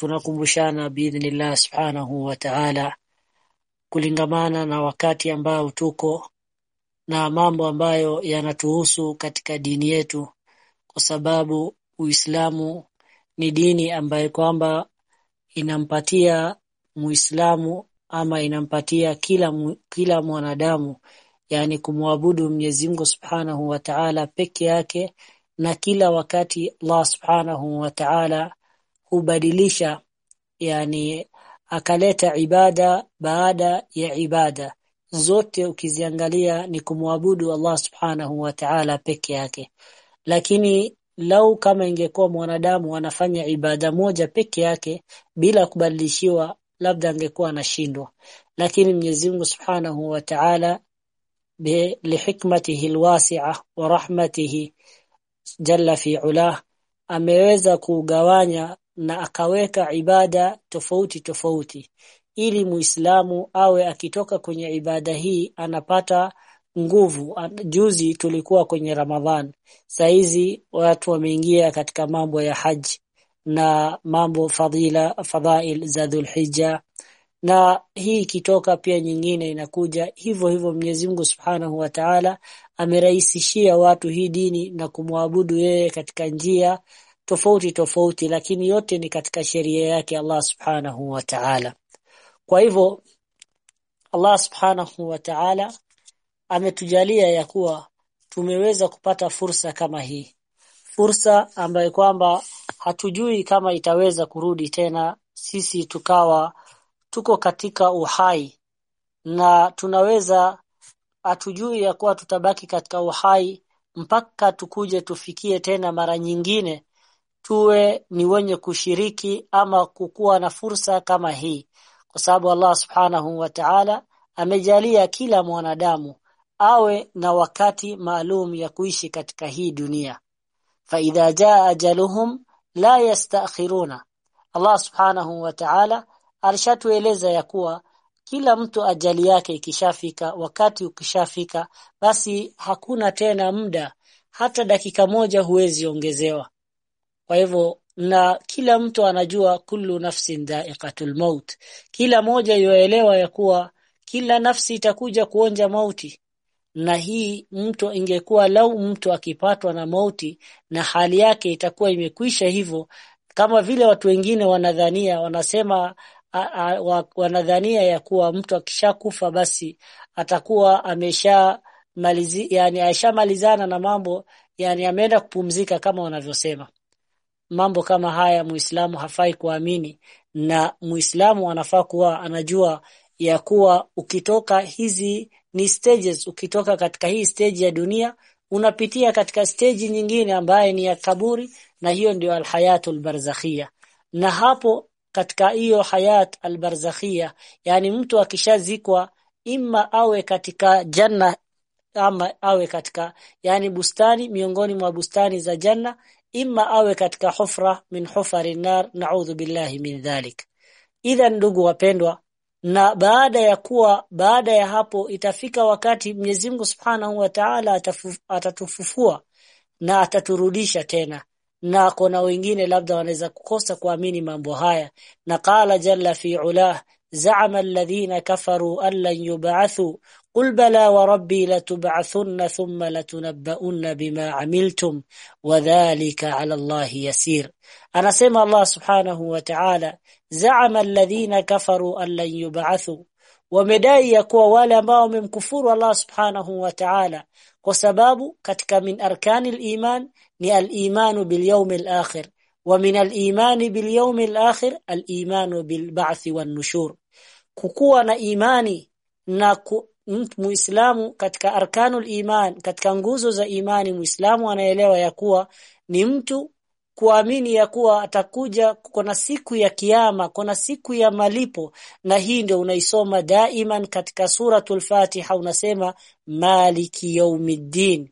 tunakumbushana biidhnillah subhanahu wa ta'ala kulingamana na wakati ambao tuko na mambo ambayo yanatuhusu katika dini yetu kwa sababu Uislamu ni dini ambayo kwamba inampatia Muislamu ama inampatia kila mu, kila mwanadamu yani kumwabudu Mwenyezi Mungu Subhanahu wa Ta'ala peke yake na kila wakati Allah Subhanahu wa Ta'ala hubadilisha yani akaleta ibada baada ya ibada. Zote ukiziangalia ni kumwabudu Allah Subhanahu wa Ta'ala peke yake. Lakini lau kama ingekuwa mwanadamu anafanya ibada moja peke yake bila kubadilishiwa labda angekuwa anashindwa. Lakini Mwenyezi Mungu Subhanahu wa Ta'ala lihikmatihi alwasi'a wa rahmatihi jalla fi ulah ameweza kugawanya na akaweka ibada tofauti tofauti. Ili muislamu awe akitoka kwenye ibada hii anapata nguvu. Juzi tulikuwa kwenye Ramadhan. Saizi watu wameingia katika mambo ya haji na mambo fadhila fadhail za Dhulhijja. Na hii ikitoka pia nyingine inakuja. Hivyo hivyo Mwenyezi Mungu Subhanahu wa Ta'ala amerahisishia watu hii dini na kumwabudu yeye katika njia tofauti tofauti lakini yote ni katika sheria yake Allah Subhanahu wa Ta'ala. Kwa hivyo Allah Subhanahu wa Ta'ala ametujalia ya kuwa tumeweza kupata fursa kama hii. Fursa ambayo kwamba hatujui kama itaweza kurudi tena sisi tukawa tuko katika uhai na tunaweza hatujui ya kuwa tutabaki katika uhai mpaka tukuje tufikie tena mara nyingine tuwe ni wenye kushiriki ama kukuwa na fursa kama hii kwa sababu Allah subhanahu wa ta'ala amejalia kila mwanadamu awe na wakati maalum ya kuishi katika hii dunia. Fa idha jaa ajaluhum la yastakhiruna. Allah subhanahu wa ta'ala alishatueleza ya kuwa kila mtu ajali yake ikishafika wakati ukishafika basi hakuna tena muda hata dakika moja huwezi ongezewa kwa hivyo na kila mtu anajua kullu nafsin dha'iqatul maut. Kila moja yoelewa ya kuwa kila nafsi itakuja kuonja mauti. Na hii mtu ingekuwa lau mtu akipatwa na mauti na hali yake itakuwa imekwisha hivyo kama vile watu wengine wanadhania wanasema a, a, wa, wanadhania ya kuwa mtu akishakufa basi atakuwa amesha malizi yani aishamalizana na mambo yani ameenda kupumzika kama wanavyosema mambo kama haya muislamu hafai kuamini na muislamu anafaa kuwa anajua ya kuwa ukitoka hizi ni stages ukitoka katika hii stage ya dunia unapitia katika stage nyingine ambaye ni ya kaburi na hiyo ndio alhayatul barzakhia. Na hapo katika hiyo hayat albarzakhia yani mtu akishazikwa imma awe katika janna ama awe katika yani bustani miongoni mwa bustani za janna ima awe katika hufra min hufari nar naudhu billahi min dhalik. Idha ndugu wapendwa na baada ya kuwa baada ya hapo itafika wakati Mwenyezi Mungu Subhanahu wa Ta'ala atatufufua na ataturudisha tena. Na kuna wengine labda wanaweza kukosa kuamini mambo haya. Na qala jalla fi ulah za'ama alladhina kafaru an lan yub'athu قل بلى وربي لتبعثن ثم لتنبؤن بما عملتم وذلك على الله يسير anasema Allah subhanahu wa ta'ala za'ama alladhina kafaru an lan yub'athu wamedai ya kuwa wale ambao wamemkufuru Allah subhanahu wa ta'ala kwa sababu katika min arkanil iman ni al-imanu bil yawmil akhir wa min al-imani bil yawmil akhir al-imanu bil ba'thi wan nushur kukuwa na imani na ku, muislamu katika arkanul iman katika nguzo za imani muislamu anaelewa ya kuwa ni mtu kuamini ya kuwa atakuja kuna siku ya kiyama kuna siku ya malipo na hii ndio unaisoma daiman katika suratul Fatiha unasema maliki yaumiddin.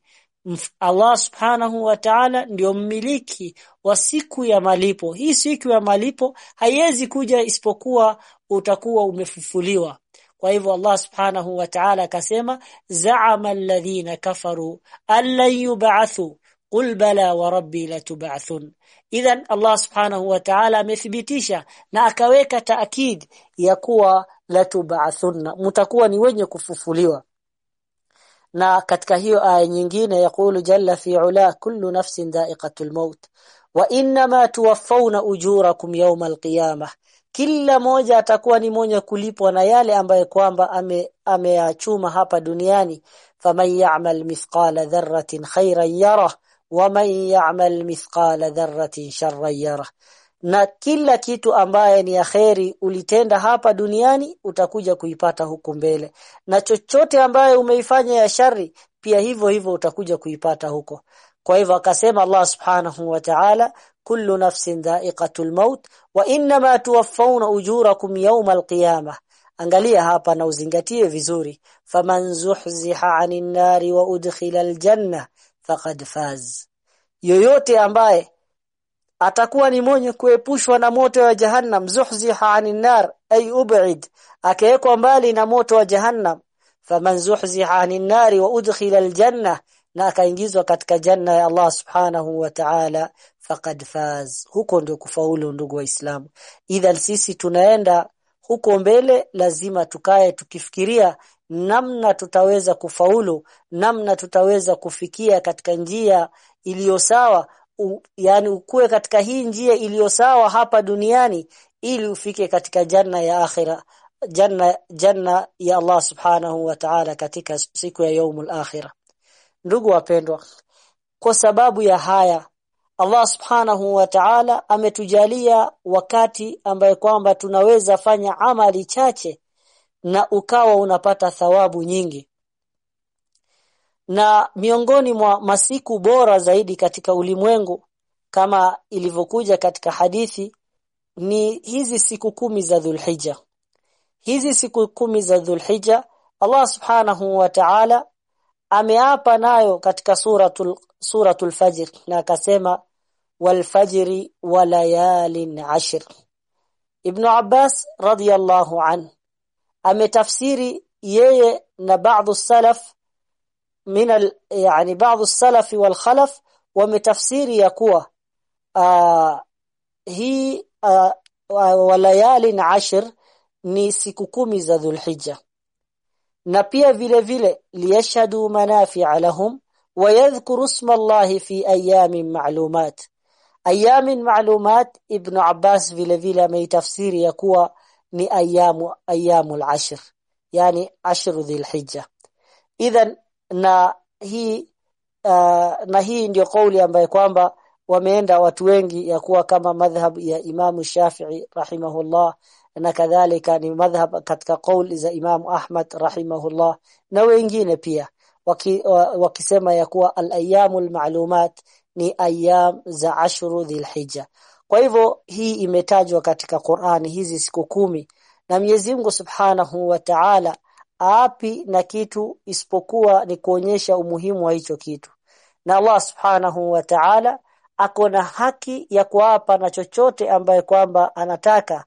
Allah subhanahu wa ta'ala ndio mmiliki wa siku ya malipo. Hii siku ya malipo haiwezi kuja isipokuwa utakuwa umefufuliwa kwa hivyo Allah subhanahu wa ta'ala akasema za'ama alladhina kafaru allan yub'athu qul bala wa rabbi latub'athun idhan Allah subhanahu wa ta'ala amethibitisha na akaweka taakid ya kuwa latub'athunna mtakuwa ni wenye kufufuliwa. Na katika hiyo aya nyingine yakulu jalla fi ula kullu nafsin dha'iqatul maut. Wa inma tuwaffawna ujurakum yawmal qiyamah kila moja atakuwa ni mwenye kulipwa na yale ambaye kwamba ameyachuma ame hapa duniani. Faman ya'mal mithqala dharratin khayran yarah waman ya'mal mithqala dharratin sharran yarah. Na kila kitu ambaye ni yaheri ulitenda hapa duniani utakuja kuipata huku mbele. Na chochote ambaye umeifanya ya shari pia hivyo hivyo utakuja kuipata huko. Kwa hivyo akasema Allah subhanahu wa ta'ala kullu nafsin dha'iqatul maut wa inma tuwaffawna ujurakum yawmal qiyamah angalia hapa na uzingatie vizuri. faman zuhziha 'anil nari wa udkhila aljanna faqad faz yoyote ambaye atakuwa ni mwenye kuepushwa na moto wa jahannam zuhziha 'anil nar ay ub'id akawekwa mbali na moto wa jahannam faman zuhziha 'anil nari wa udkhila aljanna na akaingizwa katika janna ya Allah subhanahu wa ta'ala faqad faz. Huko ndio kufaulu ndugu waislamu idhan sisi tunaenda huko mbele lazima tukae tukifikiria namna tutaweza kufaulu namna tutaweza kufikia katika njia iliyo sawa yani ukue katika hii njia iliyo sawa hapa duniani ili ufike katika janna ya akhira janna janna ya Allah subhanahu wa ta'ala katika siku ya yaumul akhira. Ndugu wapendwa kwa sababu ya haya Allah subhanahu wa ta'ala ametujalia wakati ambaye kwamba tunaweza fanya amali chache na ukawa unapata thawabu nyingi. Na miongoni mwa masiku bora zaidi katika ulimwengu kama ilivyokuja katika hadithi ni hizi siku kumi za Dhulhijja. Hizi siku kumi za Dhulhijja Allah subhanahu wa ta'ala ameapa nayo katika suratul suratul fajr na akasema والفجر وليال عشر. ابن عباس رضي الله عنه أم تفسير يي بعض السلف من ال... يعني بعض السلف والخلف ومتفسير يقوى آه، هي آه... وليال عشر ni siku kumi za dhulhijja na pia vile vile liyashadu manafi'a lahum wa yadhkuru Allahi fi ayamin ma'lumat ayamin ma'lumat ibn Abbas vile vile ameitafsiri ya kuwa ni ayamu ayamul ashr yani ashru dhilhijja. Idhan na hii uh, na hii ndio kauli ambaye kwamba wameenda watu wengi ya kuwa kama madhhab ya Imamu Shafi'i rahimahullah na kadhalika ni madhhab katika kauli za Imamu Ahmad rahimahullah na wengine pia waki, wakisema ya kuwa al-ayyamul ma'lumat ni ayyam za ashru dhilhijja. Kwa hivyo hii imetajwa katika Qur'ani hizi siku kumi na Mwenyezi Mungu Subhanahu wa Ta'ala api na kitu isipokuwa ni kuonyesha umuhimu wa hicho kitu. Na Allah Subhanahu wa Ta'ala ako na haki ya kuapa na chochote ambaye kwamba anataka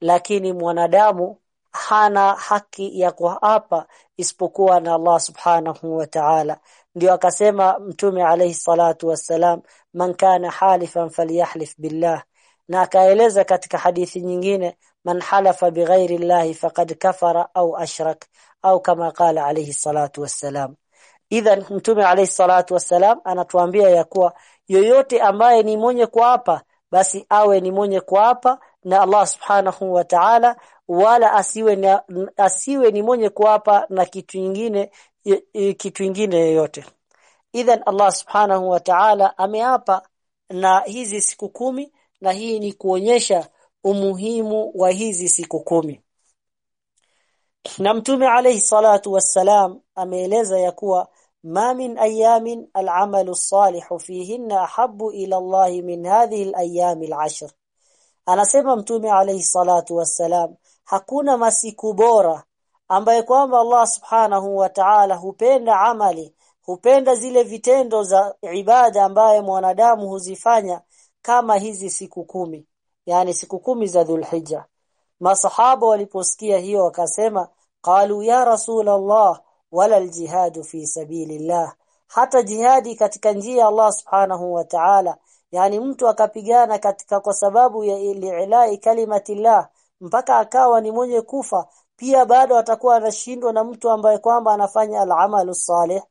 lakini mwanadamu hana haki ya kuapa isipokuwa na Allah subhanahu wa ta'ala. Ndio akasema mtume alayhi salatu wassalam man kana halifan falyahlif billah. Na akaeleza katika hadithi nyingine man halafa bighairi llahi faqad kafara au ashrak au kama qala alayhi salatu wassalam. Idhan mtume alayhi salatu wassalam anatuambia ya kuwa yoyote ambaye ni mwenye kuapa basi awe ni mwenye kuapa na Allah subhanahu wa ta'ala wala asiwe ni, asiwe ni mwenye kuapa na kitu kingine kitu kingine yoyote. Idhan Allah subhanahu wa ta'ala ameapa na hizi siku kumi na hii ni kuonyesha umuhimu wa hizi siku kumi. Na mtume alayhi salatu wassalam ameeleza ya kuwa ma min ayamin al'amalu salihu fihinna ahabbu ila Allah min hadhihi al-ayami al-ashr. Anasema mtume alayhi salatu wassalam hakuna masiku bora ambaye kwamba Allah subhanahu wa ta'ala hupenda amali hupenda zile vitendo za ibada ambaye mwanadamu huzifanya kama hizi siku kumi yani siku kumi za Dhulhijja. Masahaba waliposikia hiyo wakasema qalu ya rasul Allah wala aljihadu fi sabilillah. Hata jihadi katika njia ya Allah subhanahu wa ta'ala yani mtu akapigana katika kwa sababu ya ilai kalimatillah mpaka akawa ni mwenye kufa pia bado atakuwa anashindwa na mtu ambaye kwamba anafanya al-amalu salih.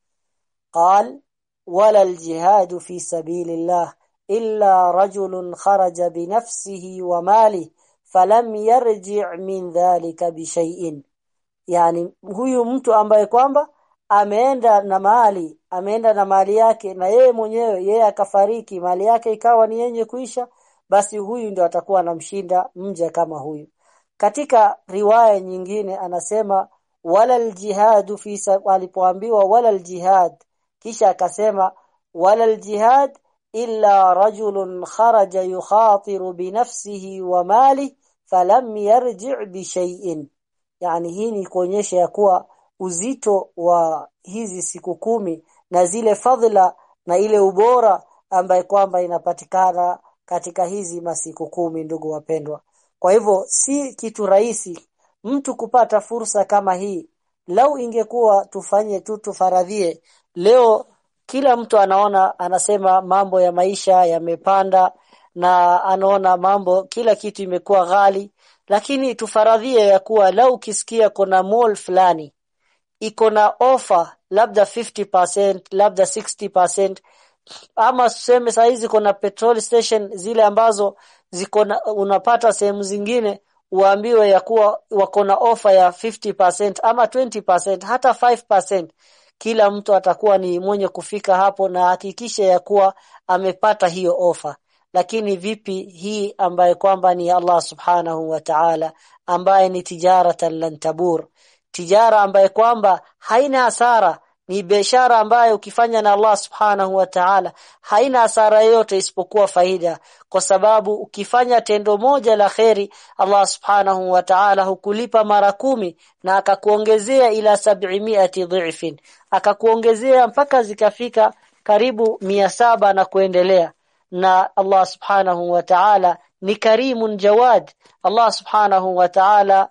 Qal wala al-jihad fi sabilillah illa rajulun kharaja bi nafsihi wa mali falam yarji' min dhalika bi shay'in. Yani huyu mtu ambaye kwamba ameenda na mali ameenda na mali yake na yeye mwenyewe yeye akafariki mali yake ikawa ni yenye kuisha basi huyu ndio atakuwa anamshinda mja kama huyu katika riwaya nyingine anasema wala aljihad fi alipoambiwa wala aljihad kisha akasema wala aljihad illa rajulun kharaja yukhatiru binafsihi wa mali falam yarji' bi shay'in. Yani hii ni kuonyesha ya kuwa uzito wa hizi siku kumi na zile fadhila na ile ubora ambaye kwamba inapatikana katika hizi masiku kumi ndugu wapendwa kwa hivyo si kitu rahisi mtu kupata fursa kama hii. Lau ingekuwa tufanye tu tufaradhie. Leo kila mtu anaona anasema mambo ya maisha yamepanda na anaona mambo kila kitu imekuwa ghali. Lakini tufaradhie ya kuwa lau kisikia kuna mall fulani iko na offer labda 50% labda 60% ama tuseme saa hizi kuna petrol station zile ambazo ziko unapata sehemu zingine uambiwe ya kuwa wako na ofa ya 50% ama 20% hata 5% kila mtu atakuwa ni mwenye kufika hapo na hakikisha ya kuwa amepata hiyo ofa lakini vipi hii ambaye kwamba ni Allah subhanahu wa ta'ala ambaye ni tijaratan lan tabur. Tijara ambaye kwamba haina hasara ni biashara ambayo ukifanya na Allah subhanahu wa ta'ala haina hasara yote isipokuwa faida. Kwa sababu ukifanya tendo moja la kheri Allah subhanahu wa ta'ala hukulipa mara kumi na akakuongezea ila sab'imiati dhifin. Akakuongezea mpaka zikafika karibu mia saba na kuendelea. Na Allah subhanahu wa ta'ala ni karimun jawad. Allah subhanahu wa ta'ala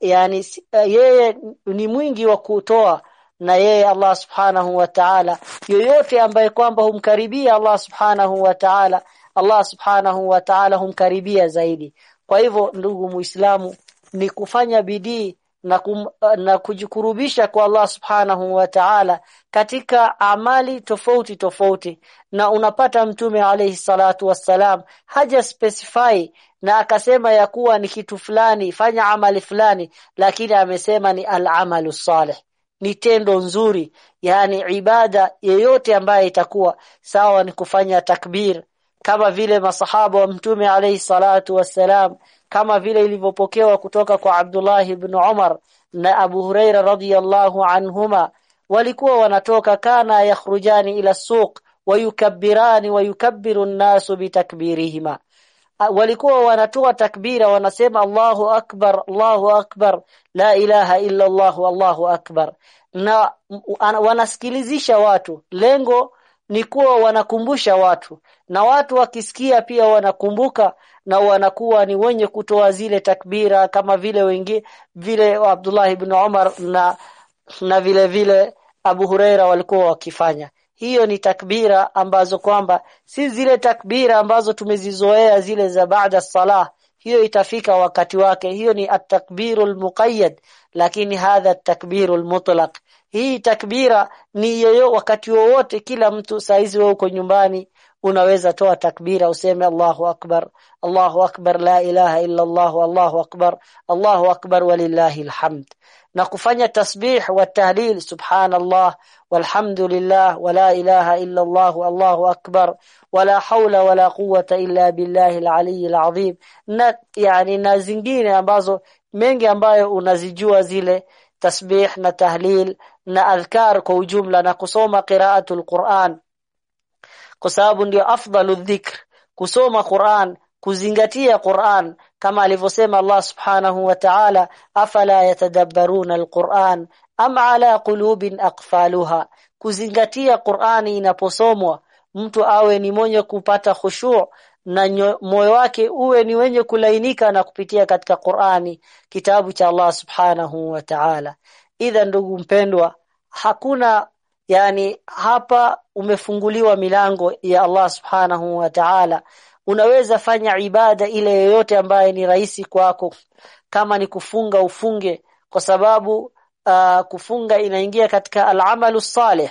yani yeye ni mwingi wa kutoa na yeye Allah subhanahu wa ta'ala. Yoyote ambaye kwamba humkaribia Allah subhanahu wa ta'ala Allah subhanahu wa ta'ala humkaribia zaidi. Kwa hivyo ndugu muislamu ni kufanya bidii na, kum, na kujikurubisha kwa Allah subhanahu wa ta'ala katika amali tofauti tofauti. Na unapata mtume alayhi salatu wassalam haja specify na akasema ya kuwa ni kitu fulani fanya amali fulani lakini amesema ni al-amalu salih ni tendo nzuri yani ibada yeyote ambaye itakuwa sawa ni kufanya takbir kama vile masahaba wa mtume alayhi salatu wassalam kama vile ilivyopokewa kutoka kwa Abdullah ibn Umar na Abu Huraira radhiyallahu anhuma. Walikuwa wanatoka kana yakhrujani ila suq wayukabbirani wayukabbiru an-nasu bitakbirihima walikuwa wanatoa takbira wanasema Allahu akbar Allahu akbar la ilaha illa Allah Allahu akbar. Na wanasikilizisha watu. Lengo ni kuwa wanakumbusha watu. Na watu wakisikia pia wanakumbuka na wanakuwa ni wenye kutoa zile takbira kama vile wengi vile Abdullah ibn Umar na na vile vile Abu Huraira walikuwa wakifanya hiyo ni takbira ambazo kwamba si zile takbira ambazo tumezizoea zile za baada salah. Hiyo itafika wakati wake. Hiyo ni at-takbirul muqayyad lakini hadha at-takbirul mutlaq hii takbira ni yeyo wakati wowote kila mtu saizi wewe uko nyumbani unaweza toa takbira useme Allahu akbar Allahu akbar la ilaha illa Allah Allahu akbar Allahu akbar walillahi alhamd na kufanya tasbih wa tahlil subhanallah walhamdulillah wala ilaha illa Allah Allahu akbar wala haula wala quwwata illa billahi alali alazim na yani na zingine ambazo mengi ambayo unazijua zile tasbih na tahlil na adhkar kwa ujumla na kusoma qiraatul Qur'an. Kwa sababu ndio afdalu dhikr kusoma Qur'an kuzingatia Qur'an kama alivyosema Allah subhanahu wa ta'ala afala yatadabbaruna alquran am ala qulubin aqfaluha. Kuzingatia Qur'ani inaposomwa mtu awe ni mwenye kupata khushu' na moyo wake uwe ni wenye kulainika na kupitia katika Qur'ani kitabu cha Allah subhanahu wa ta'ala. Idha ndugu mpendwa hakuna yani hapa umefunguliwa milango ya Allah subhanahu wa ta'ala unaweza fanya ibada ile yoyote ambaye ni rahisi kwako. Kama ni kufunga ufunge. Kwa sababu uh, kufunga inaingia katika al-amalu salih.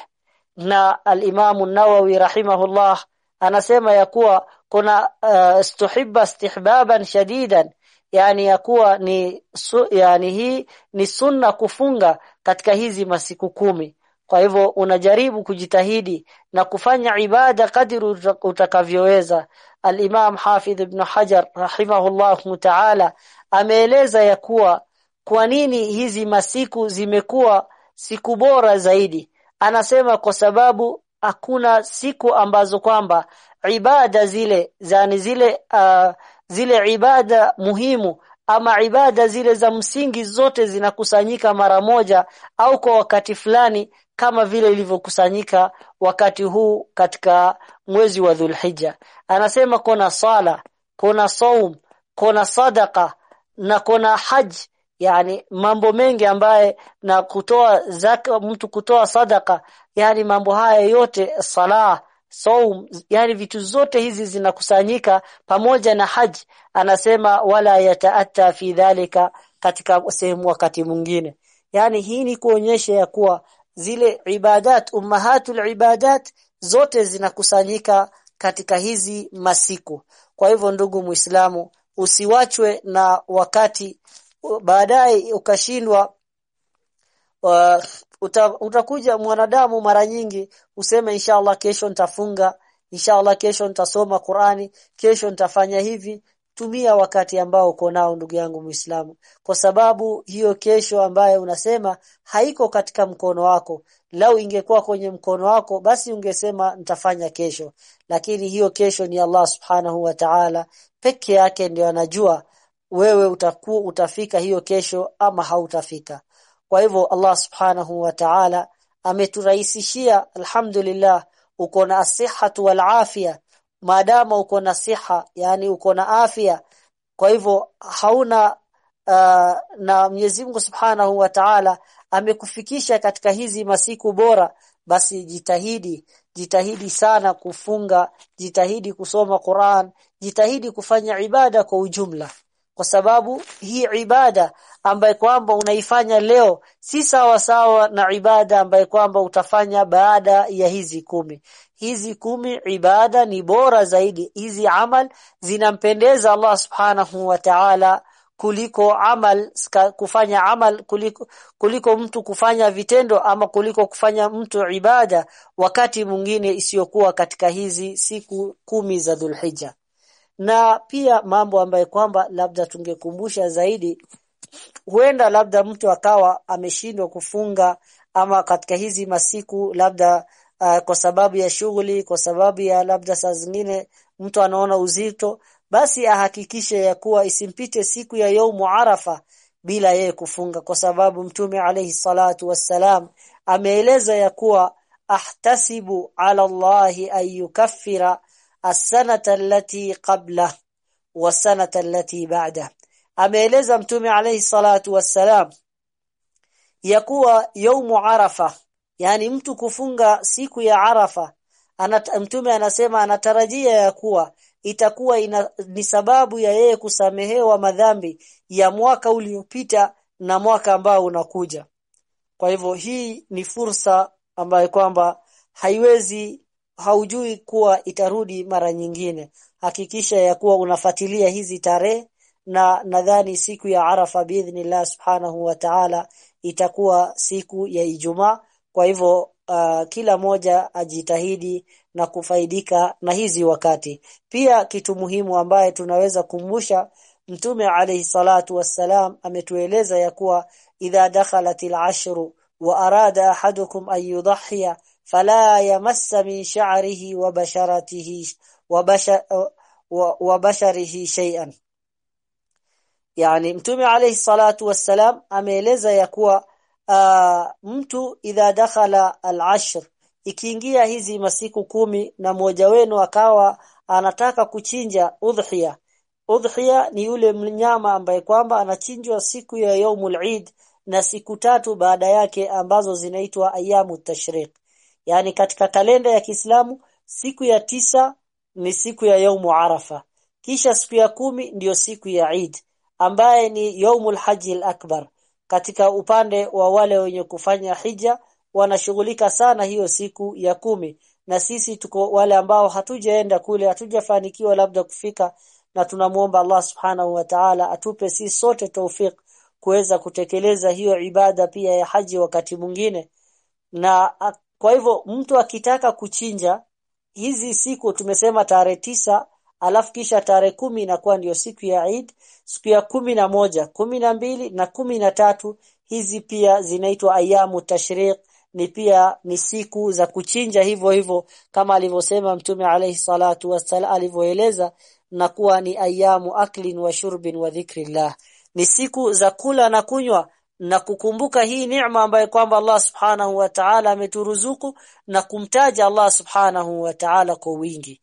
Na al-Imam an-Nawawi rahimahullah anasema ya kuwa kuna uh, stuhibba istihbaban shadidan. Yani ya kuwa ni su, yani hii ni sunna kufunga katika hizi masiku kumi kwa hivyo unajaribu kujitahidi na kufanya ibada kadiri utakavyoweza. al-Imam Hafidh ibn Hajar rahimahullah ta'ala ameeleza ya kuwa kwa nini hizi masiku zimekuwa siku bora zaidi. Anasema kwa sababu hakuna siku ambazo kwamba ibada zile zani zile uh, zile ibada muhimu ama ibada zile za msingi zote zinakusanyika mara moja au kwa wakati fulani kama vile ilivyokusanyika wakati huu katika mwezi wa Dhulhijja. Anasema kuna sala kuna saum kuna sadaka na kuna haj yani mambo mengi ambaye na kutoa zaka mtu kutoa sadaka yani mambo haya yote sala saum yani vitu zote hizi zinakusanyika pamoja na haji. Anasema wala yataatta fi dhalika katika sehemu wakati mwingine. Yani hii ni kuonyesha ya kuwa zile ibadat ummahatul ibadat zote zinakusanyika katika hizi masiku. Kwa hivyo ndugu muislamu usiwachwe na wakati baadaye ukashindwa uh, uta, utakuja mwanadamu mara nyingi useme inshallah kesho nitafunga. Inshallah kesho nitasoma Qurani. Kesho nitafanya hivi. Tumia wakati ambao uko nao ndugu yangu Muislamu. Kwa sababu hiyo kesho ambayo unasema haiko katika mkono wako. Lau ingekuwa kwenye mkono wako basi ungesema nitafanya kesho. Lakini hiyo kesho ni Allah subhanahu wa ta'ala. Peke yake ndio anajua wewe utakuwa utafika hiyo kesho ama hautafika kwa hivyo Allah subhanahu wa ta'ala ameturahisishia alhamdulillah uko na asihatu wal afia. Maadama uko na siha yani uko na afya kwa hivyo hauna uh, na Mwenyezi Mungu Subhanahu wa Ta'ala amekufikisha katika hizi masiku bora basi jitahidi jitahidi sana kufunga jitahidi kusoma Qur'an jitahidi kufanya ibada kwa ujumla kwa sababu hii ibada ambaye kwamba unaifanya leo si sawa sawa na ibada ambaye kwamba utafanya baada ya hizi kumi. Hizi kumi ibada ni bora zaidi. Hizi amal zinampendeza Allah subhanahu wa ta'ala kuliko amal kufanya amal kuliko, kuliko mtu kufanya vitendo ama kuliko kufanya mtu ibada wakati mwingine isiyokuwa katika hizi siku kumi za Dhulhijja na pia mambo ambayo kwamba labda tungekumbusha zaidi huenda labda mtu akawa ameshindwa kufunga ama katika hizi masiku labda uh, kwa sababu ya shughuli kwa sababu ya labda saa zingine mtu anaona uzito basi ahakikishe ya kuwa isimpite siku ya yaumu arafa bila yeye kufunga kwa sababu mtume alayhi salatu wassalam ameeleza ya kuwa ahtasibu ala Allahi an as-sanata allati qabla was-sanata allati ba'da ameeleza mtume alayhi salatu wassalam ya kuwa arafa yani mtu kufunga siku ya Arafa mtume anasema anatarajia ya kuwa itakuwa ina, ni sababu ya yeye kusamehewa madhambi ya mwaka uliopita na mwaka ambao unakuja kwa hivyo hii ni fursa ambayo kwamba haiwezi haujui kuwa itarudi mara nyingine. Hakikisha ya kuwa unafatilia hizi tarehe na nadhani siku ya Arafa biidhnillah subhanahu wa ta'ala itakuwa siku ya Ijumaa. Kwa hivyo uh, kila moja ajitahidi na kufaidika na hizi wakati. Pia kitu muhimu ambaye tunaweza kumbusha mtume alayhi salatu wassalam ametueleza ya kuwa idha dakhalatil ashru wa arada ahadukum an yudhiya fala yamassa min sha'rihi wa basharatihi wa basha wa basharihi shay'an yani mtume alayhi salatu wassalam ameeleza ya kuwa mtu idha dakhala al-ashr ikiingia hizi masiku kumi na mmoja wenu akawa anataka kuchinja udhiya udhhiya ni yule mnyama ambaye kwamba anachinjwa siku ya yaumul Eid na siku tatu baada yake ambazo zinaitwa ayamu tashriq yani katika kalenda ya Kiislamu siku ya tisa ni siku ya yaumu arafa. Kisha siku ya kumi ndiyo siku ya Eid ambaye ni yaumul hajji akbar katika upande wa wale wenye kufanya hija wanashughulika sana hiyo siku ya kumi. Na sisi tuko wale ambao hatujaenda kule hatujafanikiwa labda kufika na tunamuomba Allah subhanahu wa ta'ala atupe sisi sote taufik kuweza kutekeleza hiyo ibada pia ya haji wakati mwingine. Na kwa hivyo mtu akitaka kuchinja hizi siku tumesema tarehe tisa alafu kisha tarehe kumi inakuwa ndiyo siku ya Eid siku ya kumi na moja kumi na mbili na kumi na tatu hizi pia zinaitwa ayamu tashriq ni pia ni siku za kuchinja hivyo hivyo kama alivyosema mtume alayhi salatu wasallam alivyoeleza na kuwa ni ayamu aklin wa shurbin wa dhikrillah ni siku za kula na kunywa na kukumbuka hii neema ambayo kwamba Allah subhanahu wa ta'ala ameturuzuku na kumtaja Allah subhanahu wa ta'ala kwa wingi.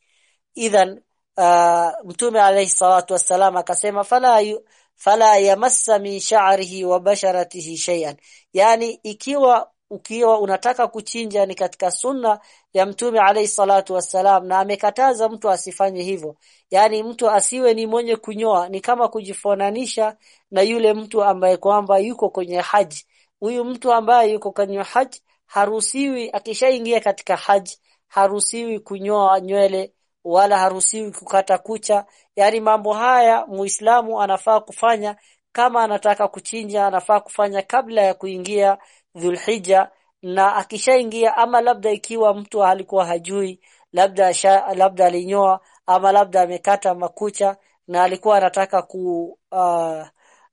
Idhan uh, mtume alayhi salatu wassalam akasema fala yu, fala yamassa min sha'rihi wa basharatihi shay'an. Yani ikiwa ukiwa unataka kuchinja ni katika sunna ya mtume alayhi salatu wassalam na amekataza mtu asifanye hivyo. Yani mtu asiwe ni mwenye kunyoa ni kama kujifananisha na yule mtu ambaye kwamba yuko kwenye haji huyu mtu ambaye yuko kwenye haji harusiwi akishaingia katika haji harusiwi kunyoa nywele wala harusiwi kukata kucha. Yani mambo haya muislamu anafaa kufanya kama anataka kuchinja anafaa kufanya kabla ya kuingia Dhulhijja na akishaingia ama labda ikiwa mtu alikuwa hajui labda sha, labda alinyoa ama labda amekata makucha na alikuwa anataka ku uh,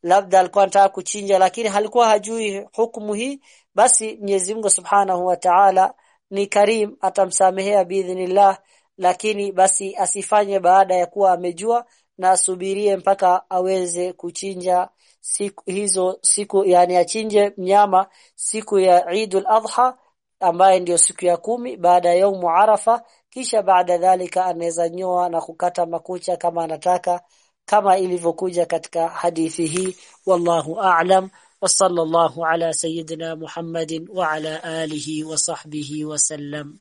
labda alikuwa anataka kuchinja lakini alikuwa hajui hukumu hii basi Mwenyezi Mungu Subhanahu wa Ta'ala ni karim atamsamehea biidhnillah lakini basi asifanye baada ya kuwa amejua na asubirie mpaka aweze kuchinja siku hizo siku yani achinje mnyama siku ya Eidul Adha ambaye ndiyo siku ya kumi baada ya yaumu Arafa. Kisha baada dhalika anaweza nyoa na kukata makucha kama anataka kama ilivyokuja katika hadithi hii. Wallahu a'lam. Wa sallallahu ala sayyidina Muhammadin wa ala alihi wa sahbihi wa sallam